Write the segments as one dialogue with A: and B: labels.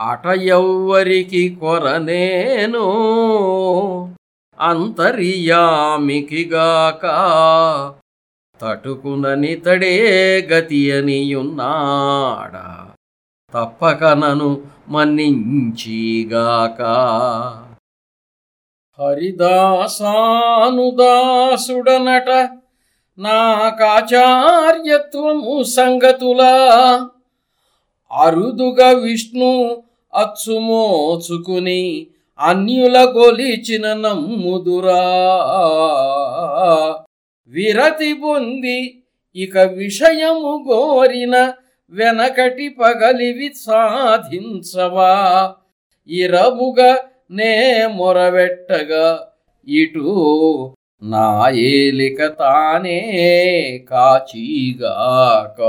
A: అట ఎవ్వరికి కొరనేను. అంతర్యామికిగాక తటుకునని తడే గతి అనియున్నాడా. తప్పక నను మన్నించిగాక. హరిదాసానుదాసుడనట నాకాచార్యత్వము సంగతులా అరుదుగా విష్ణు అచ్చుమోచుకుని అన్యుల గొలిచిన నమ్ముదురా. విరతి పొంది ఇక విషయము గోరిన వెనకటి పగలివి సాధించవా. ఇరముగా నే మొరవెట్టగా ఇటు నా ఏలిక తానే కాచీగాక.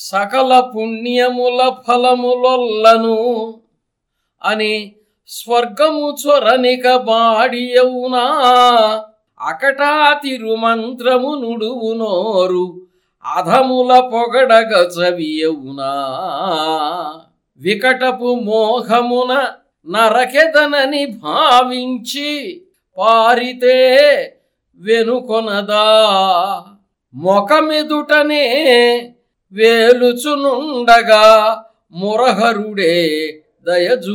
A: సకల పుణ్యముల ఫలములొల్లను అని స్వర్గము చొరనిక బాడియవునా. అకటా తిరుమంత్రము నుడువు నోరు అధముల పొగడగ చవియవునా వికటపు మోహమున నరకెదనని భావించి పారితే వెనుకొనదా. మొకమెదుటనే వేలుచునుండగా మురహరుడే దయజూచీకాక.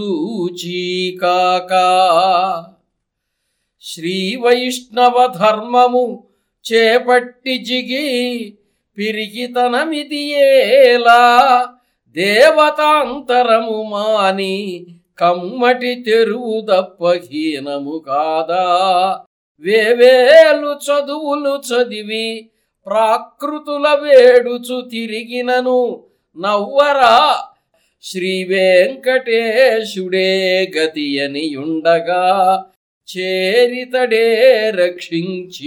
A: శ్రీ వైష్ణవ ధర్మము చేపట్టి జిగి పిరికితనమిది ఏలా దేవతాంతరము మాని కమ్మటి తెరువు దప్పహీనము కాదా. వేవేలు చదువులు చదివి ప్రాకృతుల వేడుచు తిరిగినను నవ్వరా. శ్రీ వెంకటేశుడే గతి అని ఉండగా చేరితడే రక్షించిగాక.